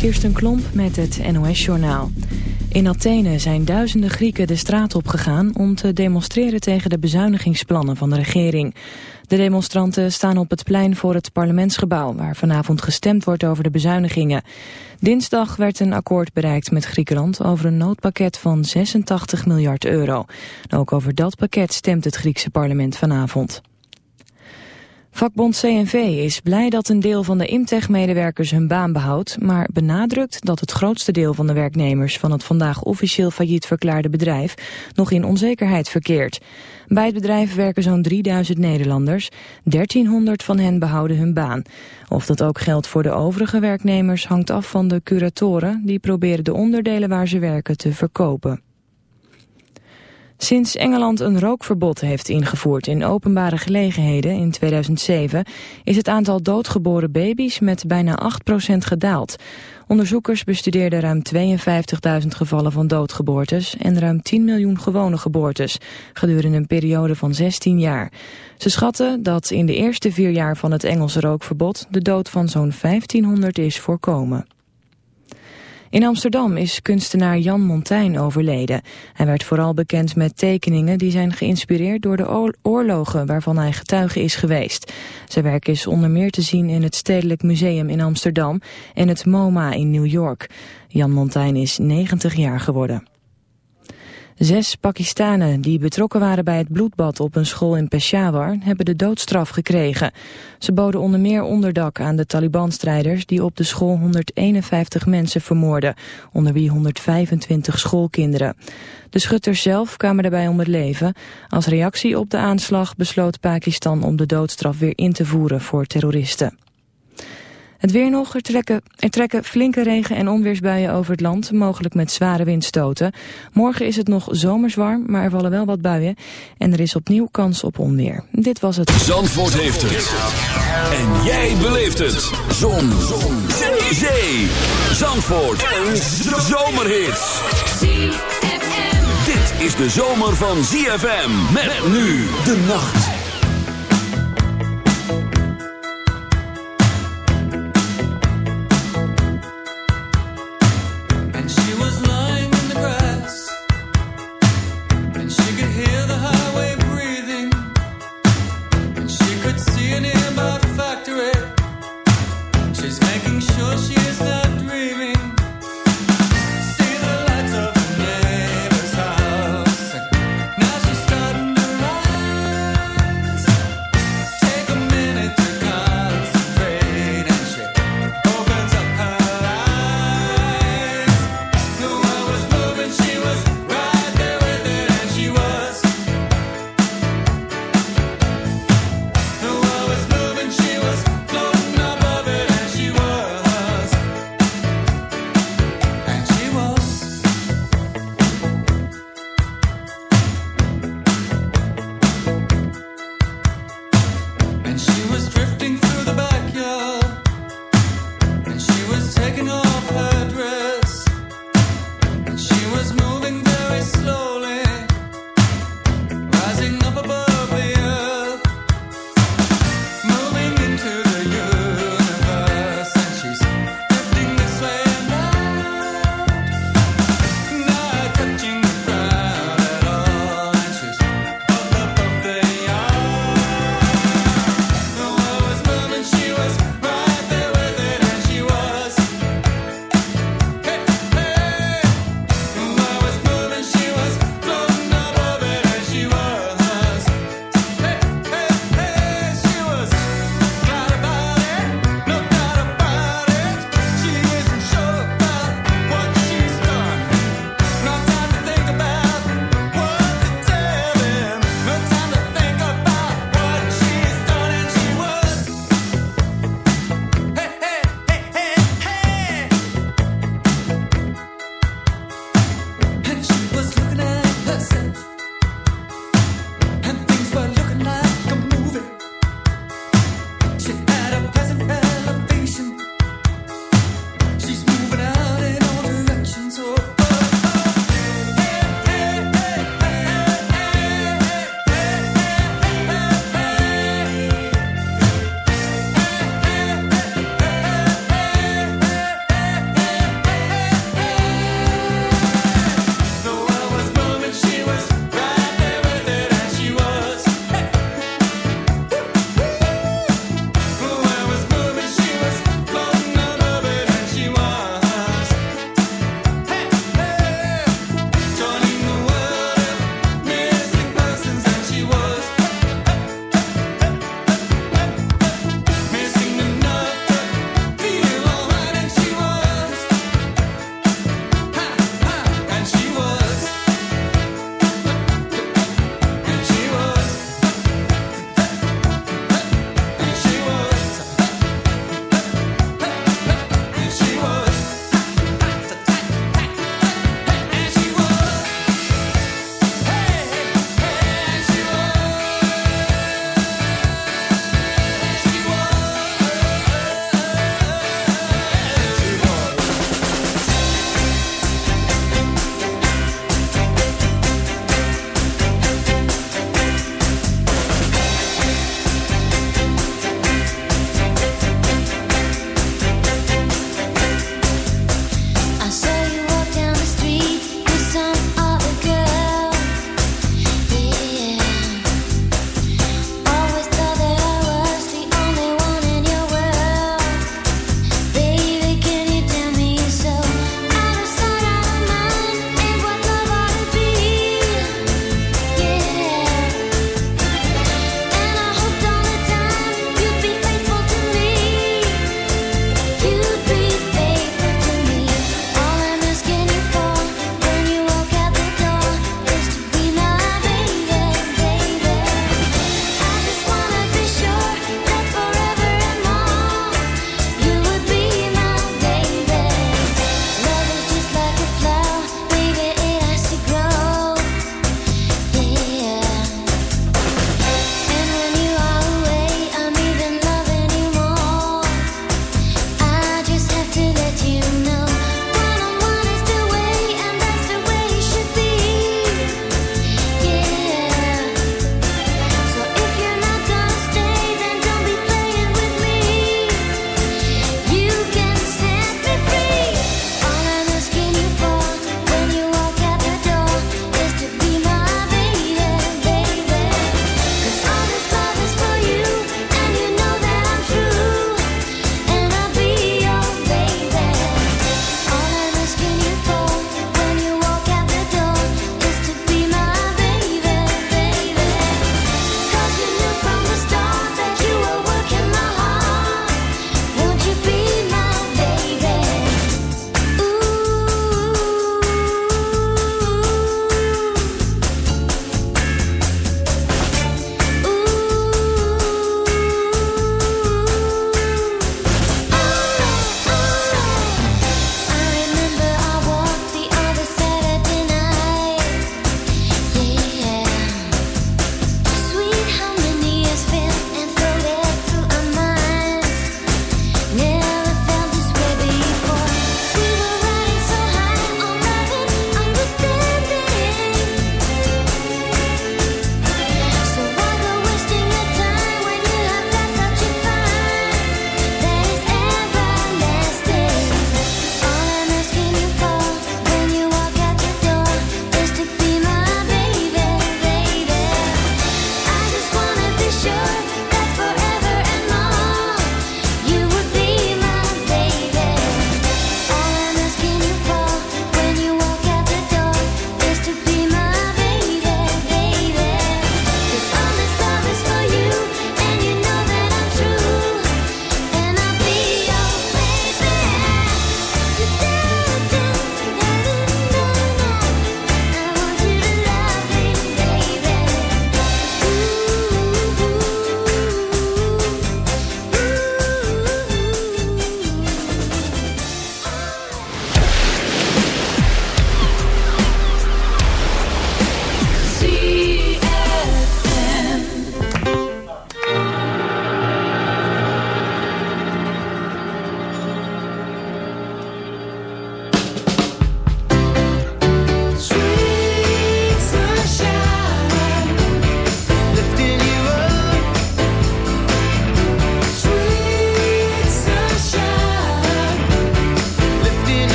Kirsten Klomp met het NOS-journaal. In Athene zijn duizenden Grieken de straat opgegaan om te demonstreren tegen de bezuinigingsplannen van de regering. De demonstranten staan op het plein voor het parlementsgebouw, waar vanavond gestemd wordt over de bezuinigingen. Dinsdag werd een akkoord bereikt met Griekenland over een noodpakket van 86 miljard euro. Ook over dat pakket stemt het Griekse parlement vanavond. Vakbond CNV is blij dat een deel van de Imtech-medewerkers hun baan behoudt, maar benadrukt dat het grootste deel van de werknemers van het vandaag officieel failliet verklaarde bedrijf nog in onzekerheid verkeert. Bij het bedrijf werken zo'n 3000 Nederlanders, 1300 van hen behouden hun baan. Of dat ook geldt voor de overige werknemers hangt af van de curatoren, die proberen de onderdelen waar ze werken te verkopen. Sinds Engeland een rookverbod heeft ingevoerd in openbare gelegenheden in 2007 is het aantal doodgeboren baby's met bijna 8% gedaald. Onderzoekers bestudeerden ruim 52.000 gevallen van doodgeboortes en ruim 10 miljoen gewone geboortes gedurende een periode van 16 jaar. Ze schatten dat in de eerste vier jaar van het Engelse rookverbod de dood van zo'n 1500 is voorkomen. In Amsterdam is kunstenaar Jan Montijn overleden. Hij werd vooral bekend met tekeningen die zijn geïnspireerd door de oorlogen waarvan hij getuige is geweest. Zijn werk is onder meer te zien in het Stedelijk Museum in Amsterdam en het MoMA in New York. Jan Montijn is 90 jaar geworden. Zes Pakistanen die betrokken waren bij het bloedbad op een school in Peshawar hebben de doodstraf gekregen. Ze boden onder meer onderdak aan de Taliban-strijders die op de school 151 mensen vermoorden, onder wie 125 schoolkinderen. De schutters zelf kwamen daarbij om het leven. Als reactie op de aanslag besloot Pakistan om de doodstraf weer in te voeren voor terroristen. Het weer nog, er trekken, er trekken flinke regen- en onweersbuien over het land, mogelijk met zware windstoten. Morgen is het nog zomers warm, maar er vallen wel wat buien. En er is opnieuw kans op onweer. Dit was het. Zandvoort heeft het. En jij beleeft het. Zon. Zon. Zee. Zandvoort. Een zomerhit. Dit is de zomer van ZFM. Met nu de nacht.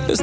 deepest,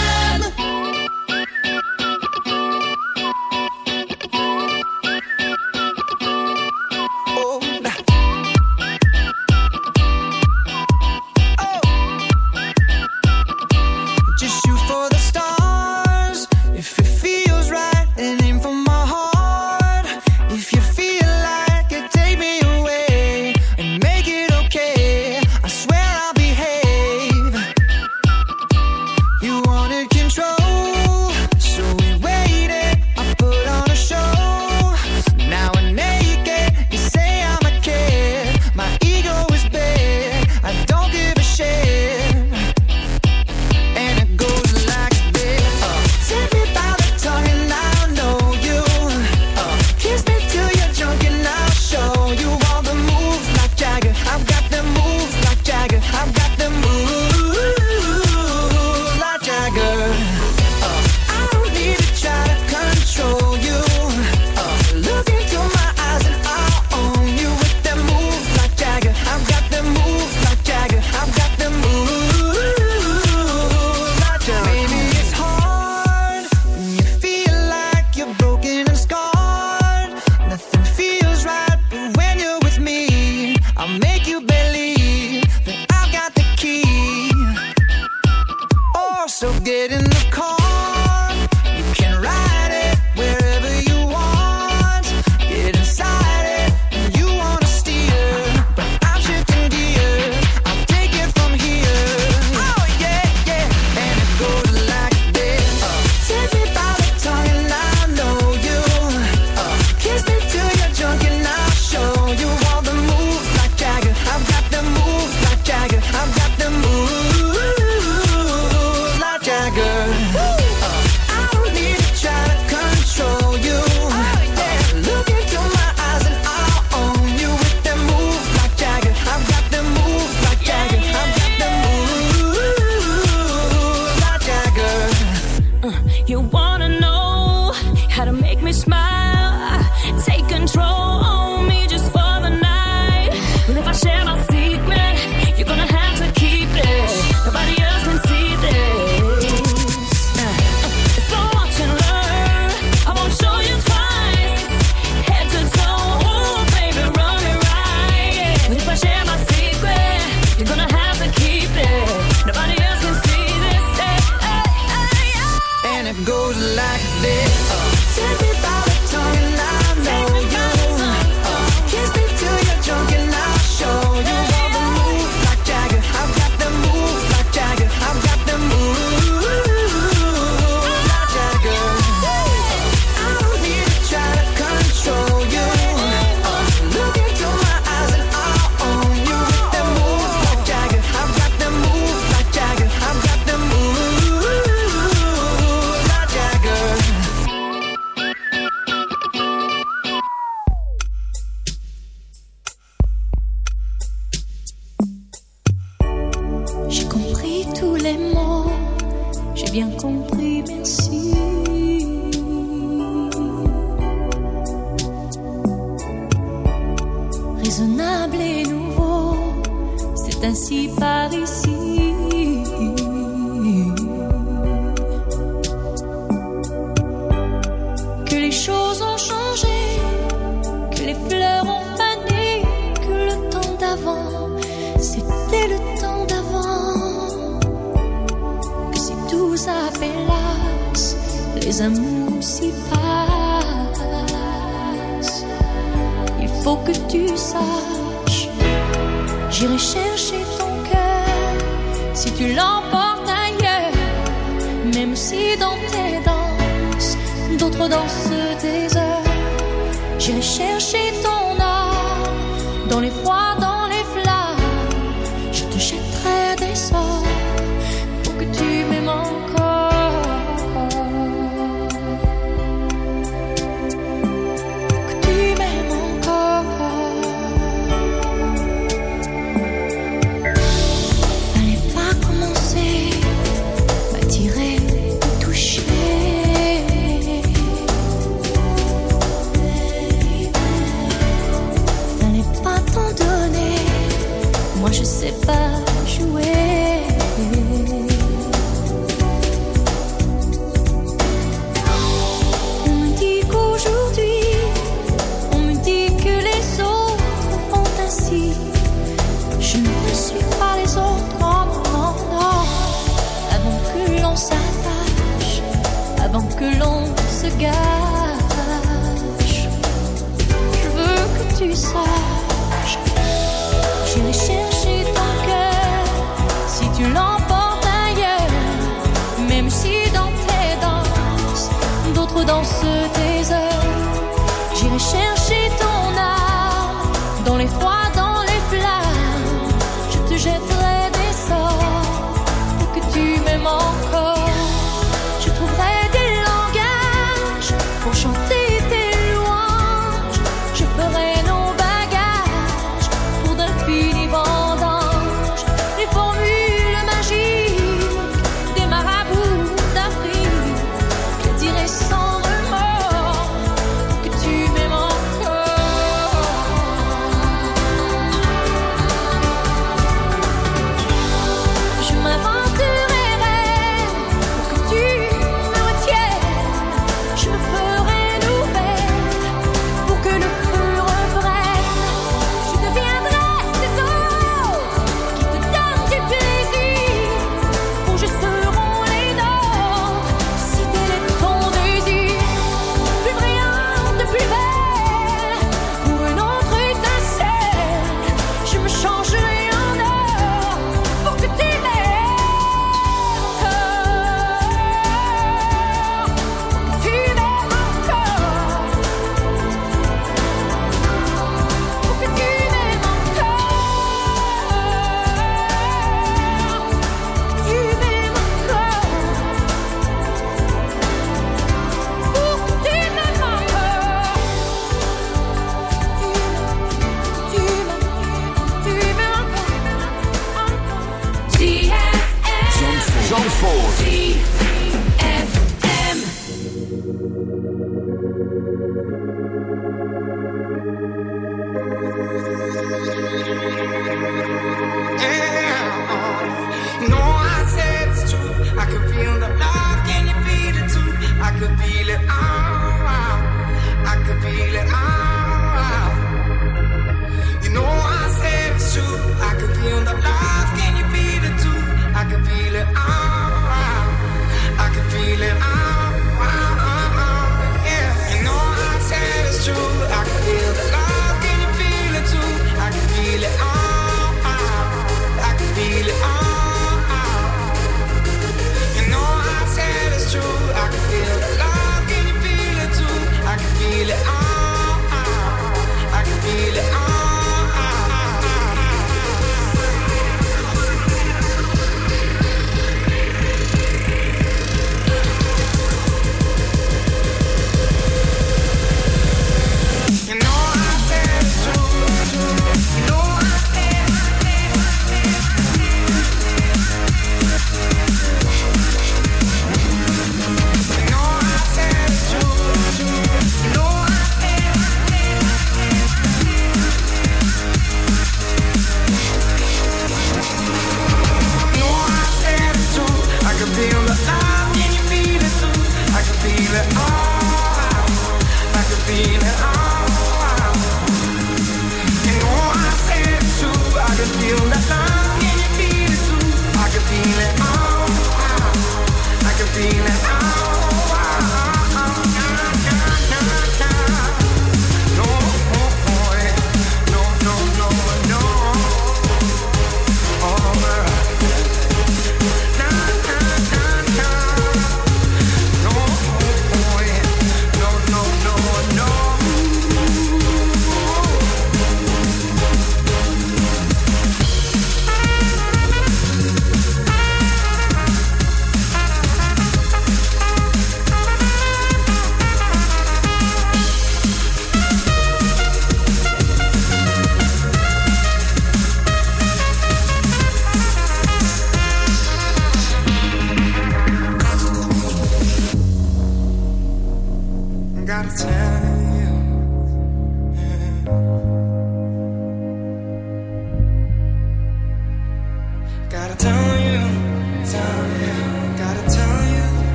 I'll see. dans ce désert. J'irai chercher ton âme dans les froids.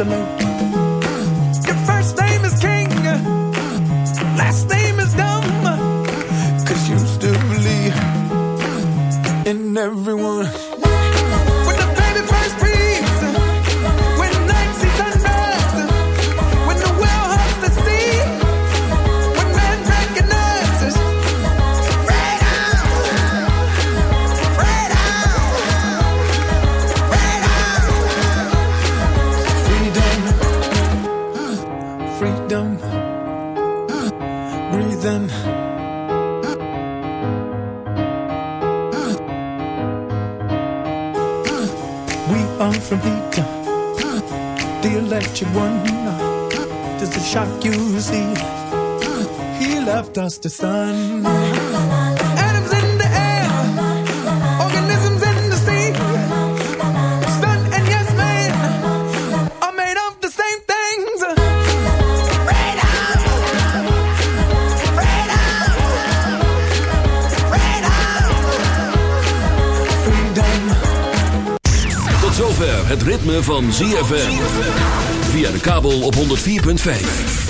salute. The sun. Atoms in the air, organisms in the sea. Sun and yes, man are made of the same things. Freedom! Freedom! Freedom! Tot zover het ritme van ZFM. Via de kabel op 104.5.